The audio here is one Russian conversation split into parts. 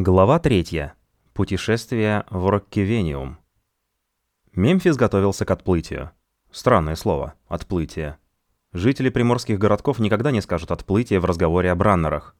Глава 3. Путешествие в Роккивениум. Мемфис готовился к отплытию. Странное слово – отплытие. Жители приморских городков никогда не скажут «отплытие» в разговоре о браннерах.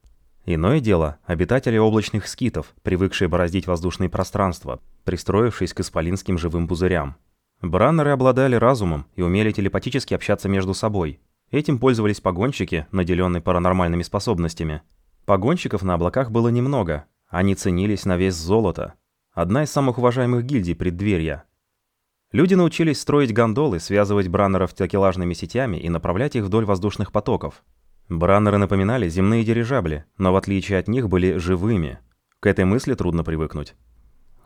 Иное дело – обитатели облачных скитов, привыкшие бороздить воздушные пространства, пристроившись к исполинским живым пузырям. Браннеры обладали разумом и умели телепатически общаться между собой. Этим пользовались погонщики, наделенные паранормальными способностями. Погонщиков на облаках было немного, они ценились на вес золота. Одна из самых уважаемых гильдий преддверья. Люди научились строить гондолы, связывать браннеров такелажными сетями и направлять их вдоль воздушных потоков. Браннеры напоминали земные дирижабли, но в отличие от них были живыми. К этой мысли трудно привыкнуть.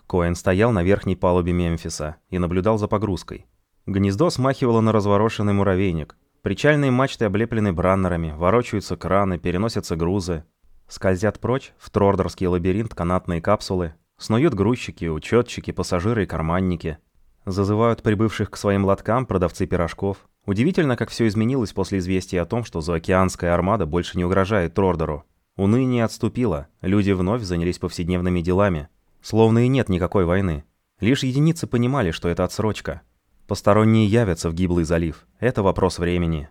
Коэн стоял на верхней палубе Мемфиса и наблюдал за погрузкой. Гнездо смахивало на разворошенный муравейник. Причальные мачты облеплены браннерами, ворочаются краны, переносятся грузы. Скользят прочь в трордерский лабиринт канатные капсулы, снуют грузчики, учетчики, пассажиры и карманники. Зазывают прибывших к своим лоткам продавцы пирожков. Удивительно, как все изменилось после известия о том, что заокеанская армада больше не угрожает Трордеру. Уныние отступило, люди вновь занялись повседневными делами. Словно и нет никакой войны. Лишь единицы понимали, что это отсрочка. Посторонние явятся в гиблый залив. Это вопрос времени.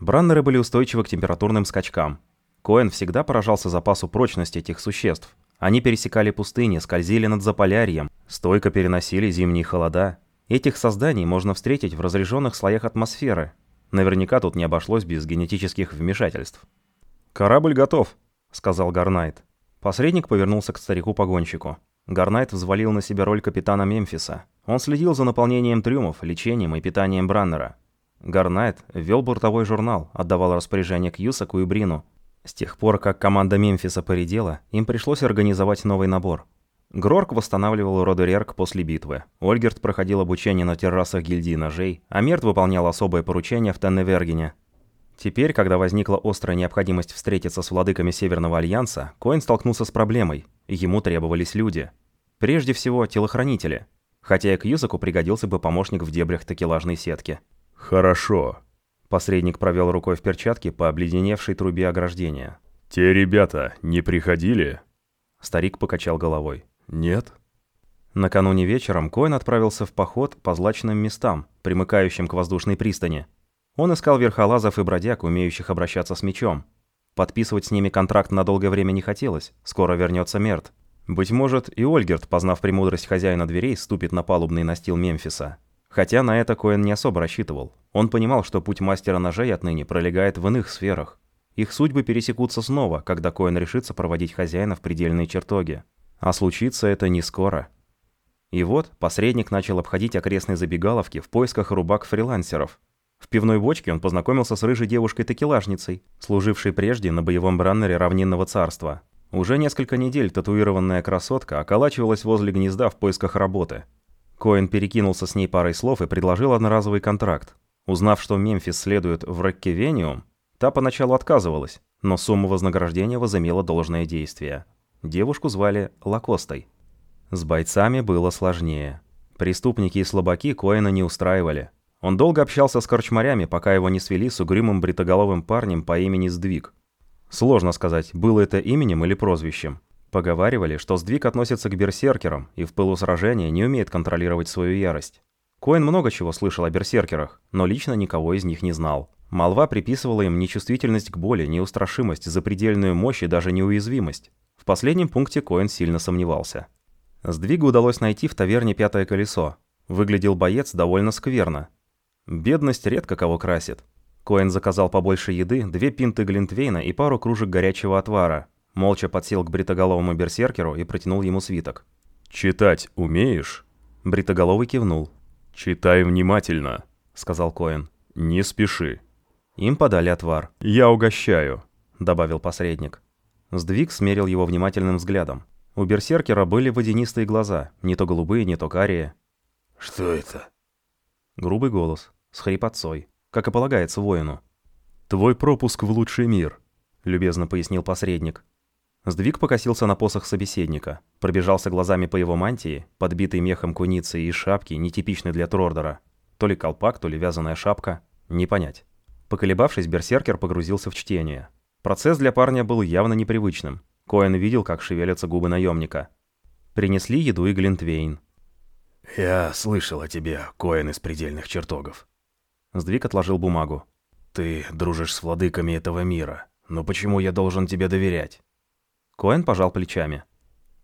Браннеры были устойчивы к температурным скачкам. Коэн всегда поражался запасу прочности этих существ. Они пересекали пустыни, скользили над Заполярьем, стойко переносили зимние холода. Этих созданий можно встретить в разряженных слоях атмосферы. Наверняка тут не обошлось без генетических вмешательств. «Корабль готов», — сказал Гарнайт. Посредник повернулся к старику-погонщику. Гарнайт взвалил на себя роль капитана Мемфиса. Он следил за наполнением трюмов, лечением и питанием Браннера. Гарнайт вел бортовой журнал, отдавал распоряжение к Юсаку и Брину, с тех пор, как команда Мемфиса поредела, им пришлось организовать новый набор. Грорк восстанавливал Родерерк после битвы. Ольгерт проходил обучение на террасах гильдии ножей, а Мерт выполнял особое поручение в Тенневергене. Теперь, когда возникла острая необходимость встретиться с владыками Северного Альянса, Коин столкнулся с проблемой. Ему требовались люди. Прежде всего, телохранители. Хотя и к Юзаку пригодился бы помощник в дебрях такелажной сетки. «Хорошо», Посредник провел рукой в перчатке по обледеневшей трубе ограждения. «Те ребята не приходили?» Старик покачал головой. «Нет?» Накануне вечером Коин отправился в поход по злачным местам, примыкающим к воздушной пристани. Он искал верхолазов и бродяг, умеющих обращаться с мечом. Подписывать с ними контракт на долгое время не хотелось, скоро вернется Мерт. Быть может, и Ольгерт, познав премудрость хозяина дверей, ступит на палубный настил Мемфиса. Хотя на это Коэн не особо рассчитывал. Он понимал, что путь мастера ножей отныне пролегает в иных сферах. Их судьбы пересекутся снова, когда Коэн решится проводить хозяина в предельные чертоги. А случится это не скоро. И вот посредник начал обходить окрестные забегаловки в поисках рубак-фрилансеров. В пивной бочке он познакомился с рыжей девушкой-такелажницей, служившей прежде на боевом браннере равнинного царства. Уже несколько недель татуированная красотка околачивалась возле гнезда в поисках работы – Коэн перекинулся с ней парой слов и предложил одноразовый контракт. Узнав, что Мемфис следует в Роккевениум, та поначалу отказывалась, но сумма вознаграждения возымела должное действие. Девушку звали Лакостой. С бойцами было сложнее. Преступники и слабаки Коэна не устраивали. Он долго общался с корчмарями, пока его не свели с угрюмым бритоголовым парнем по имени Сдвиг. Сложно сказать, было это именем или прозвищем. Поговаривали, что сдвиг относится к берсеркерам и в пылу сражения не умеет контролировать свою ярость. Коэн много чего слышал о берсеркерах, но лично никого из них не знал. Молва приписывала им нечувствительность к боли, неустрашимость, запредельную мощь и даже неуязвимость. В последнем пункте Коэн сильно сомневался. Сдвигу удалось найти в таверне «Пятое колесо». Выглядел боец довольно скверно. Бедность редко кого красит. Коэн заказал побольше еды, две пинты глинтвейна и пару кружек горячего отвара, Молча подсел к бритоголовому берсеркеру и протянул ему свиток. «Читать умеешь?» Бритоголовый кивнул. «Читай внимательно», — сказал Коэн. «Не спеши». Им подали отвар. «Я угощаю», — добавил посредник. Сдвиг смерил его внимательным взглядом. У берсеркера были водянистые глаза, не то голубые, не то карие. «Что это?» Грубый голос, с хрипотцой, как и полагается воину. «Твой пропуск в лучший мир», — любезно пояснил посредник. Сдвиг покосился на посох собеседника, пробежался глазами по его мантии, подбитой мехом куницы и шапки, нетипичной для Трордера. То ли колпак, то ли вязаная шапка, не понять. Поколебавшись, берсеркер погрузился в чтение. Процесс для парня был явно непривычным. Коэн видел, как шевелятся губы наемника. Принесли еду и глинтвейн. «Я слышал о тебе, Коэн из предельных чертогов». Сдвиг отложил бумагу. «Ты дружишь с владыками этого мира, но почему я должен тебе доверять?» Коэн пожал плечами.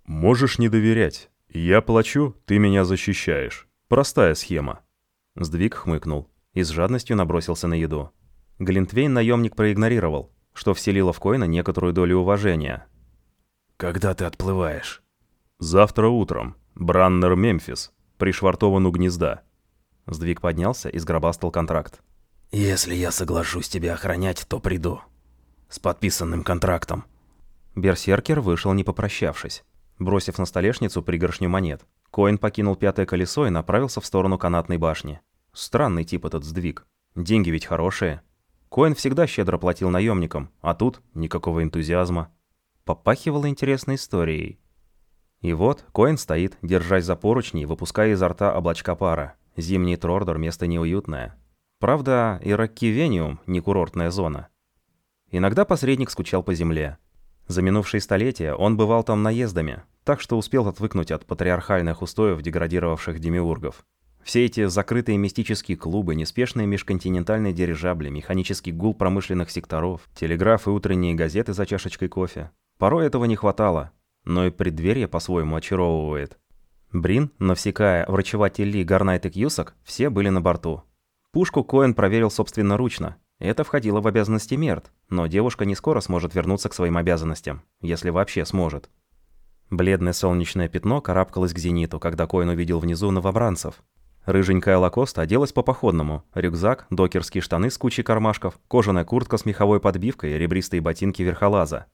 «Можешь не доверять. Я плачу, ты меня защищаешь. Простая схема». Сдвиг хмыкнул и с жадностью набросился на еду. Глинтвейн наемник проигнорировал, что вселило в Коэна некоторую долю уважения. «Когда ты отплываешь?» «Завтра утром. Браннер Мемфис. Пришвартован у гнезда». Сдвиг поднялся и сгробастал контракт. «Если я соглашусь тебя охранять, то приду. С подписанным контрактом». Берсеркер вышел, не попрощавшись. Бросив на столешницу пригоршню монет, Коин покинул пятое колесо и направился в сторону канатной башни. Странный тип этот сдвиг. Деньги ведь хорошие. Коин всегда щедро платил наемникам, а тут никакого энтузиазма. Попахивало интересной историей. И вот Коин стоит, держась за поручни, выпуская изо рта облачка пара. Зимний Трордор – место неуютное. Правда, и Раккивениум – не курортная зона. Иногда посредник скучал по земле. За минувшие столетия он бывал там наездами, так что успел отвыкнуть от патриархальных устоев деградировавших демиургов. Все эти закрытые мистические клубы, неспешные межконтинентальные дирижабли, механический гул промышленных секторов, телеграф и утренние газеты за чашечкой кофе. Порой этого не хватало, но и преддверие по-своему очаровывает. Брин, Навсекая, врачеватель Ли, Гарнайт и Кьюсак все были на борту. Пушку Коэн проверил собственноручно, это входило в обязанности Мерт, но девушка не скоро сможет вернуться к своим обязанностям, если вообще сможет. Бледное солнечное пятно карабкалось к зениту, когда Коин увидел внизу новобранцев. Рыженькая Лакоста оделась по-походному. Рюкзак, докерские штаны с кучей кармашков, кожаная куртка с меховой подбивкой и ребристые ботинки верхолаза.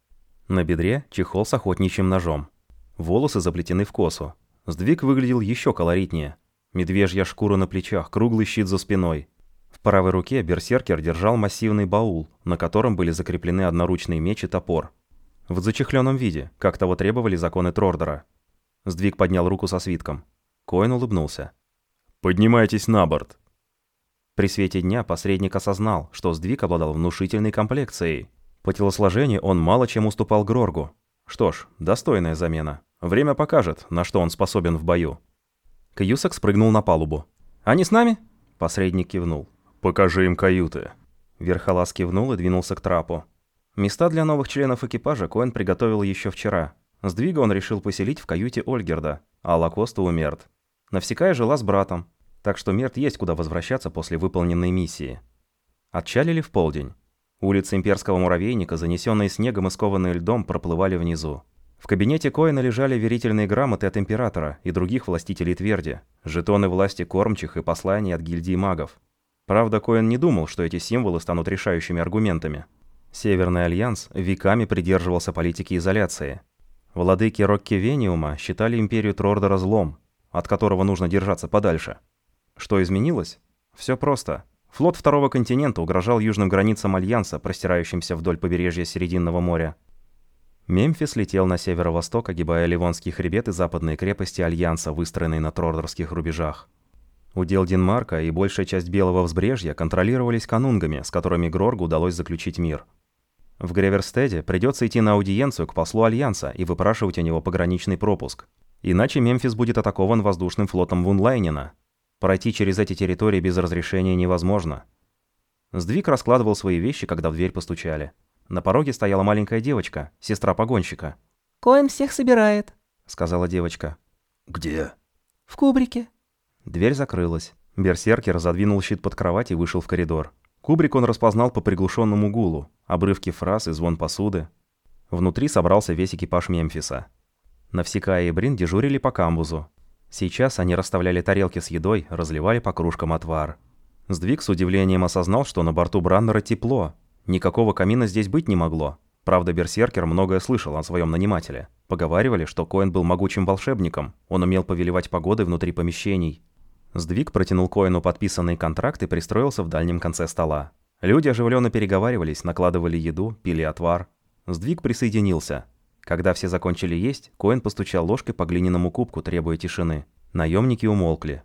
На бедре чехол с охотничьим ножом. Волосы заплетены в косу. Сдвиг выглядел еще колоритнее. Медвежья шкура на плечах, круглый щит за спиной, правой руке берсеркер держал массивный баул, на котором были закреплены одноручный меч и топор. В зачехленном виде, как того требовали законы Трордера. Сдвиг поднял руку со свитком. Коин улыбнулся. «Поднимайтесь на борт!» При свете дня посредник осознал, что Сдвиг обладал внушительной комплекцией. По телосложению он мало чем уступал Гроргу. Что ж, достойная замена. Время покажет, на что он способен в бою. Кьюсак спрыгнул на палубу. «Они с нами?» Посредник кивнул. «Покажи им каюты». Верхолаз кивнул и двинулся к трапу. Места для новых членов экипажа Коэн приготовил еще вчера. Сдвига он решил поселить в каюте Ольгерда, а Лакоста у Мерт. Навсекая жила с братом, так что Мерт есть куда возвращаться после выполненной миссии. Отчалили в полдень. Улицы имперского муравейника, занесенные снегом и скованные льдом, проплывали внизу. В кабинете Коэна лежали верительные грамоты от императора и других властителей Тверди, жетоны власти кормчих и послания от гильдии магов. Правда, Коэн не думал, что эти символы станут решающими аргументами. Северный Альянс веками придерживался политики изоляции. Владыки Роккивениума считали империю Трордора злом, от которого нужно держаться подальше. Что изменилось? Все просто. Флот Второго континента угрожал южным границам Альянса, простирающимся вдоль побережья Серединного моря. Мемфис летел на северо-восток, огибая Ливонский хребет и западные крепости Альянса, выстроенные на Трордорских рубежах. Удел Денмарка и большая часть Белого взбрежья контролировались канунгами, с которыми Гроргу удалось заключить мир. В Греверстеде придется идти на аудиенцию к послу Альянса и выпрашивать у него пограничный пропуск. Иначе Мемфис будет атакован воздушным флотом Вунлайнена. Пройти через эти территории без разрешения невозможно. Сдвиг раскладывал свои вещи, когда в дверь постучали. На пороге стояла маленькая девочка, сестра погонщика. «Коэн всех собирает», — сказала девочка. «Где?» «В кубрике». Дверь закрылась. Берсеркер задвинул щит под кровать и вышел в коридор. Кубрик он распознал по приглушенному гулу, обрывки фраз и звон посуды. Внутри собрался весь экипаж Мемфиса. Навсекая и Брин дежурили по камбузу. Сейчас они расставляли тарелки с едой, разливали по кружкам отвар. Сдвиг с удивлением осознал, что на борту Браннера тепло. Никакого камина здесь быть не могло. Правда, Берсеркер многое слышал о своем нанимателе. Поговаривали, что Коэн был могучим волшебником. Он умел повелевать погодой внутри помещений. Сдвиг протянул Коэну подписанный контракт и пристроился в дальнем конце стола. Люди оживленно переговаривались, накладывали еду, пили отвар. Сдвиг присоединился. Когда все закончили есть, Коэн постучал ложкой по глиняному кубку, требуя тишины. Наемники умолкли.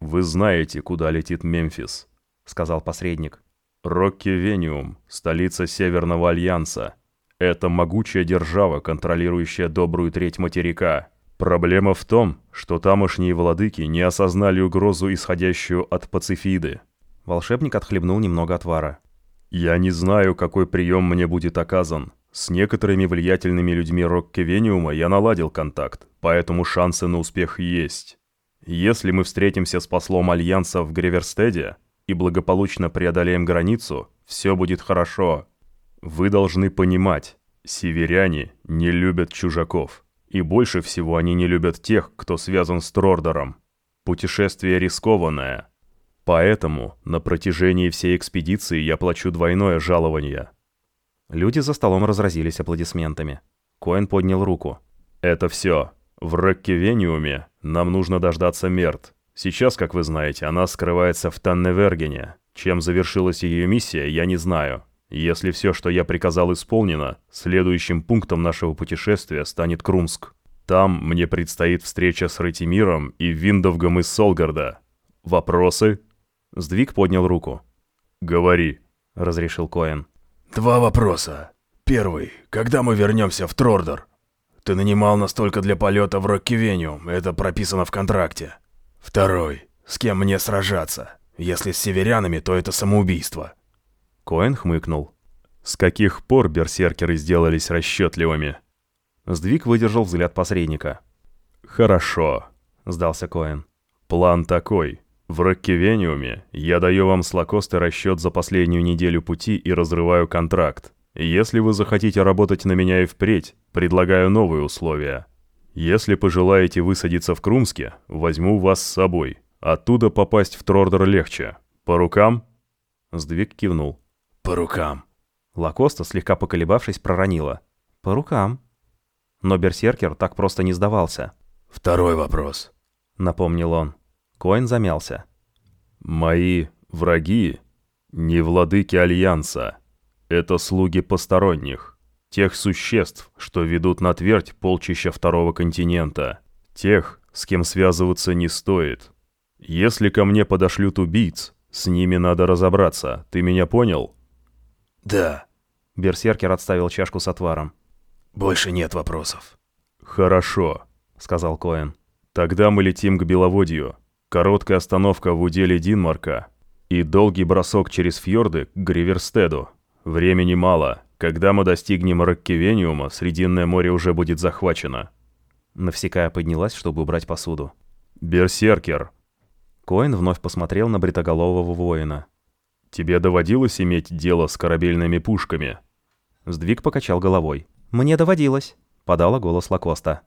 «Вы знаете, куда летит Мемфис», — сказал посредник. «Рокки Вениум, столица Северного Альянса. Это могучая держава, контролирующая добрую треть материка. Проблема в том, что тамошние владыки не осознали угрозу, исходящую от пацифиды. Волшебник отхлебнул немного отвара. Я не знаю, какой прием мне будет оказан. С некоторыми влиятельными людьми Роккевениума я наладил контакт, поэтому шансы на успех есть. Если мы встретимся с послом Альянса в Греверстеде и благополучно преодолеем границу, все будет хорошо. Вы должны понимать, северяне не любят чужаков. И больше всего они не любят тех, кто связан с Трордором. Путешествие рискованное. Поэтому на протяжении всей экспедиции я плачу двойное жалование. Люди за столом разразились аплодисментами. Коэн поднял руку. Это все. В Роккевениуме нам нужно дождаться Мерт. Сейчас, как вы знаете, она скрывается в Танневергене. Чем завершилась ее миссия, я не знаю. Если все, что я приказал, исполнено, следующим пунктом нашего путешествия станет Крумск. Там мне предстоит встреча с Ратимиром и Виндовгом из Солгарда. Вопросы?» Сдвиг поднял руку. «Говори», — разрешил Коэн. «Два вопроса. Первый. Когда мы вернемся в Трордор? Ты нанимал нас только для полета в Роккивениум, это прописано в контракте. Второй. С кем мне сражаться? Если с северянами, то это самоубийство. Коэн хмыкнул. «С каких пор берсеркеры сделались расчетливыми?» Сдвиг выдержал взгляд посредника. «Хорошо», — сдался Коэн. «План такой. В Роккевениуме я даю вам с Лакосты расчет за последнюю неделю пути и разрываю контракт. Если вы захотите работать на меня и впредь, предлагаю новые условия. Если пожелаете высадиться в Крумске, возьму вас с собой. Оттуда попасть в Трордер легче. По рукам?» Сдвиг кивнул. «По рукам». Лакоста, слегка поколебавшись, проронила. «По рукам». Но Берсеркер так просто не сдавался. «Второй вопрос», — напомнил он. Коин замялся. «Мои враги не владыки Альянса. Это слуги посторонних. Тех существ, что ведут на твердь полчища второго континента. Тех, с кем связываться не стоит. Если ко мне подошлют убийц, с ними надо разобраться. Ты меня понял?» «Да». Берсеркер отставил чашку с отваром. «Больше нет вопросов». «Хорошо», — сказал Коэн. «Тогда мы летим к Беловодью. Короткая остановка в уделе Динмарка и долгий бросок через фьорды к Гриверстеду. Времени мало. Когда мы достигнем Роккевениума, Срединное море уже будет захвачено». Навсекая поднялась, чтобы убрать посуду. «Берсеркер!» Коэн вновь посмотрел на бритоголового воина. «Тебе доводилось иметь дело с корабельными пушками?» Сдвиг покачал головой. «Мне доводилось», — подала голос Лакоста.